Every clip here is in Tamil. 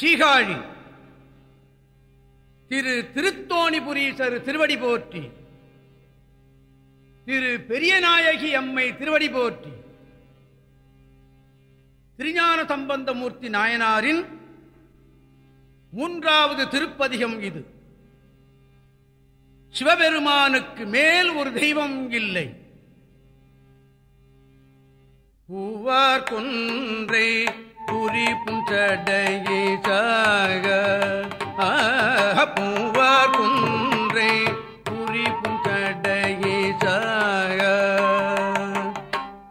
சீகாழி. திரு திருத்தோணிபுரீசர் திருவடி போற்றி. திரு பெரியநாயகி அம்மை திருவடி போற்றி. திருஞான சம்பந்தமூர்த்தி நாயனாரின் மூன்றாவது திருப்பதிகம் இது. சிவபெருமானுக்கு மேல் ஒரு தெய்வம் இல்லை. பூவார் கொன்றை புரி புஞ்சடையை சாக பூவார் குன்றை புரி புஞ்சடையை சாக.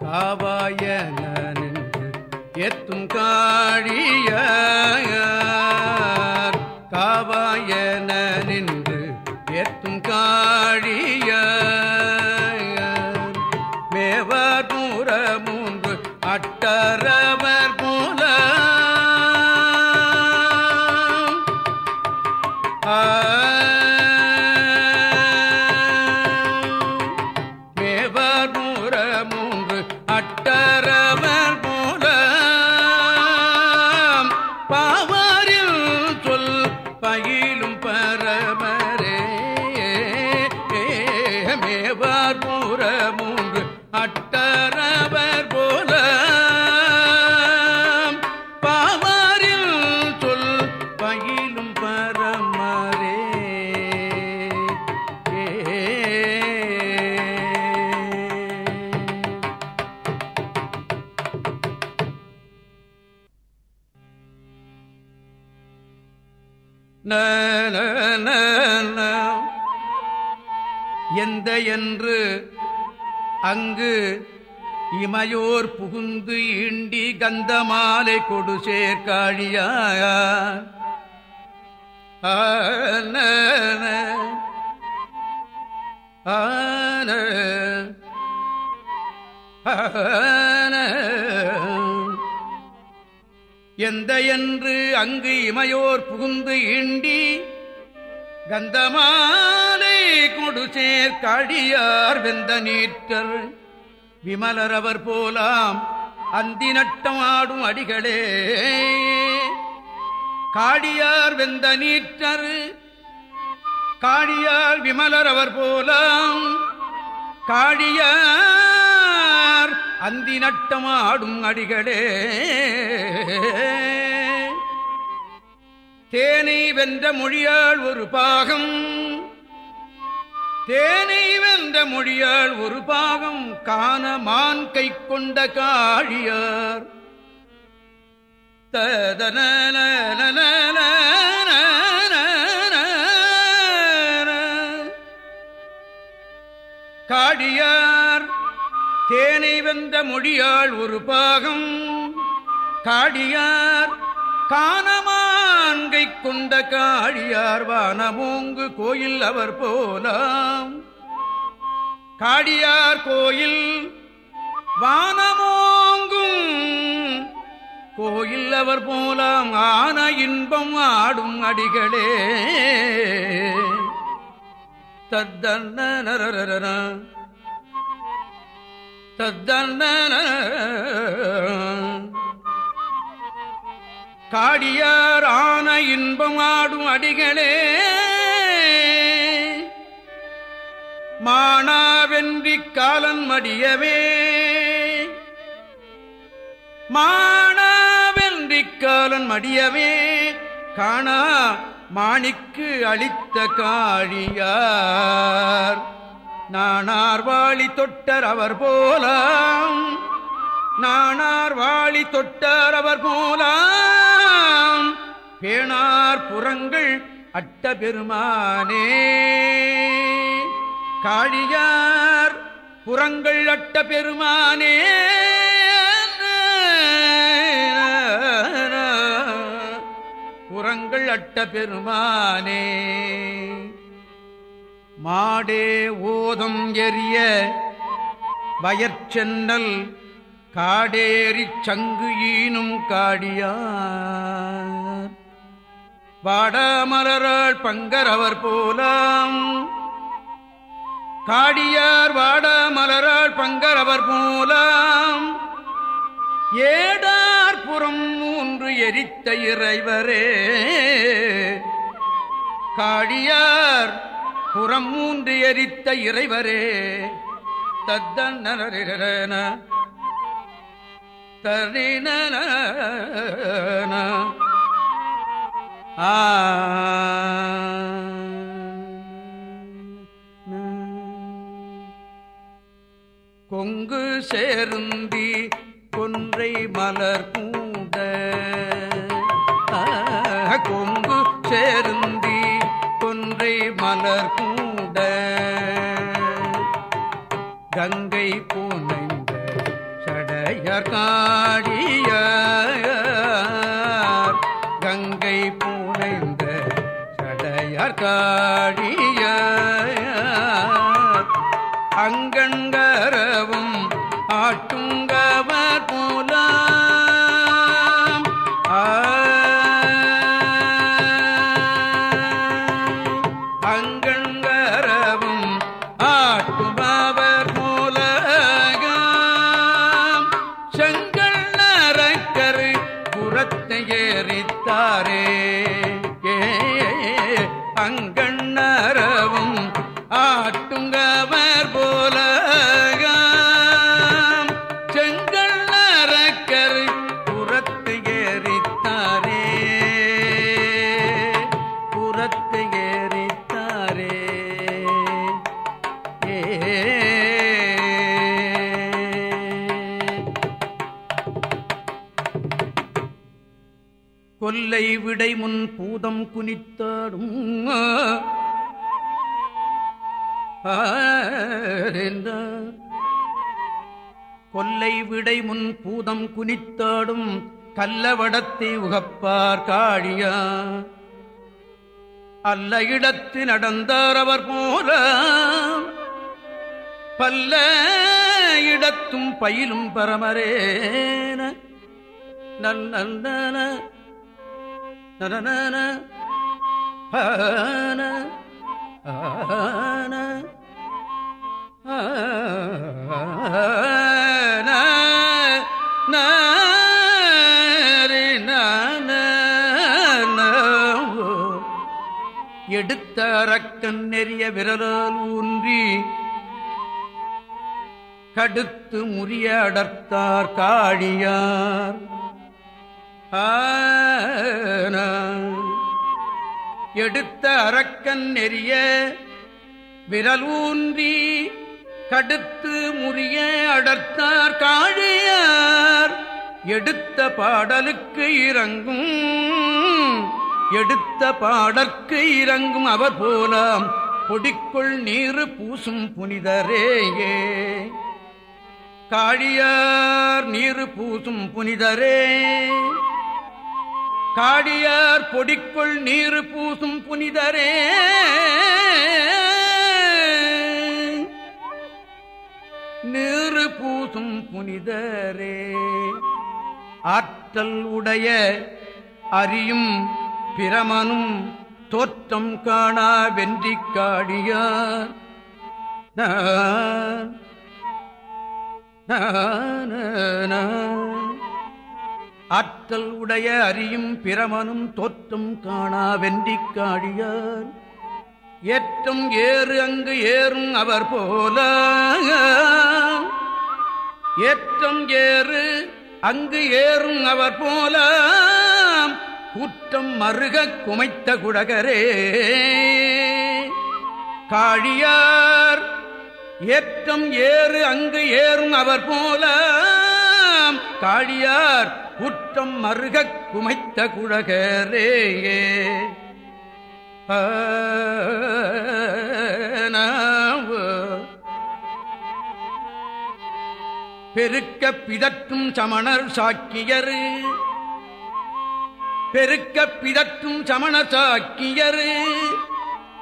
காவாயன நின்று எத்தும் காழிய காவாயன நின்று எத்தும் காழிய எந்த என்று அங்கு இமையோர் புகுந்து ஈண்டி கந்தமாலை கொடு சேர்க்காழியாய ஆன ஆன எந்த என்று அங்கு இமையோர் புகுந்து ஈண்டி கந்தமாலை கொடு சேர்க்காடியார் வெந்த நீற்றர். விமலரவர் போலாம் அந்தி நட்டமாடும் அடிகளே. காடியார் வெந்த நீற்றர் காடியார் விமலரவர் போலாம் காடியார் அந்தி நட்டமாடும் அடிகளே. தேனை வென்ற மொழியாள் ஒரு பாகம். தேனை வென்ற மொழியால் ஒரு பாகம் காண மான் கை கொண்ட காழியார். ததன காடியார் தேனை வந்த மொழியால் ஒரு பாகம். காடியார் காணமான்கை கொண்ட காடியார் வானமோங்கு கோயில் அவர் போலாம். காடியார் கோயில் வானமோங்கும் கோயில் அவர் போலாம். ஆன இன்பம் ஆடும் அடிகளே. தத்தன்ன தத்தன்ன காடியார் ஆன இன்பம் ஆடும் அடிகளே. மானாவென்றி காலன் மடியவே. மானாவென்றி காலன் மடியவே. காணா மாணிக்கு அளித்த காழியார். நானார் வாழி தொட்டர் அவர் போலாம். நானார் வாழி அவர் போலாம். பேணார் புறங்கள் அட்ட பெருமானே. காழியார் புறங்கள் அட்ட பெருமானே. புறங்கள் அட்ட பெருமானே. மாடே ஓதம் எரிய வயற்சென்னல் காடேறிச் சங்கு ஈனும் காடியார். வாடாமலராள் அவர் போலாம். காடியார் வாடாமலராள் அவர் போலாம். ஏடார் புறம் மூன்று எரித்த இறைவரே. காடியார் புறம் மூன்று எரித்த இறைவரே. தத்தன தரின ஆ. கொங்கு சேர்ந்தி கொன்றை மலர் பூண்ட. கொங்கு சேருந்தி கொன்றை மலர் கூட கங்கை பூனைந்த சடையர் காடிய கங்கை பூனைந்த சடையர் காடிய அங்கண்கரவும் விடை முன் பூதம் குனித்தாடும். கொல்லை விடை முன் பூதம் குனித்தாடும். கல்லவடத்தை உகப்பார் காழியா. அல்ல இடத்து நடந்தார் அவர் போல. பல்ல இடத்தும் பயிலும் பரமரேன. நல். நான எடுத்த அரக்கன் நெறிய விரலால் ஊன்றி கடுத்து முறிய அடர்த்தார் காழியார் எடுத்த அரக்கன் நெறிய விரலூன்றி கடுத்து முறிய அடர்த்தார் காழியார். எடுத்த பாடலுக்கு இறங்கும் எடுத்த பாடற்கு இறங்கும் அவர் போலாம். பொடிக்குள் நீரு பூசும் புனிதரேயே. காழியார் நீரு பூசும் புனிதரே. காடியார் பொடிக்குள் நீர் பூசும் புனிதரே. நீரு பூசும் புனிதரே. ஆற்றல் உடைய அறியும் பிரமனும் தோற்றம் காணா வென்றி காடியார். நான் நான ஆற்றல் உடைய அறியும் பிரமனும் தோற்றும் காணா வென்றிக் காடியார் ஏற்றம் ஏறு அங்கு ஏறும் அவர் போல. ஏற்றம் ஏறு அங்கு ஏறும் அவர் போல. கூற்றம் மருக குமைத்த குடகரே. காழியார் ஏற்றம் ஏறு அங்கு ஏறும் அவர் போல. காழியார் குற்றம் மருகக் குமைத்த குழகரே பெருக்க பிதற்றும் சமணர் சாக்கியர். பெருக்க பிதற்றும் சமண சாக்கியர்.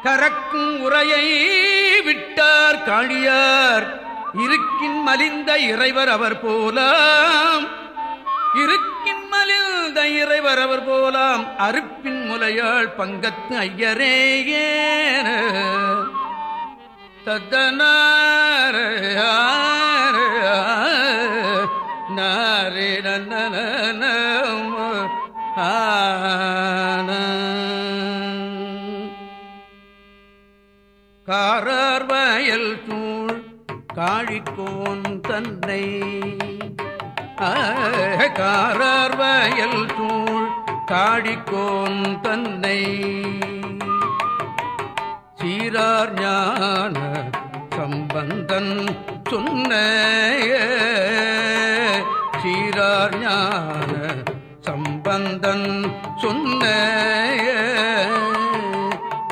கரக்கும் உரையை விட்டார் காழியார் இருக்கின் மலிந்த இறைவர் அவர் போலாம். இருக்கின் மலிந்த இறைவர் போலாம். அருப்பின் முலையாள் பங்கத்து ஐயரேயே தத்தனார நாரே நன்ன ஆன காரார் காழிக்கோன் தன்னை காரார் வயல் சூழ் காழிக்கோன் தன்னை. சீரார் ஞான சம்பந்தன் சொன்ன சீரார் ஞான சம்பந்தன் சொன்ன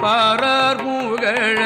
பாரார் மூகழ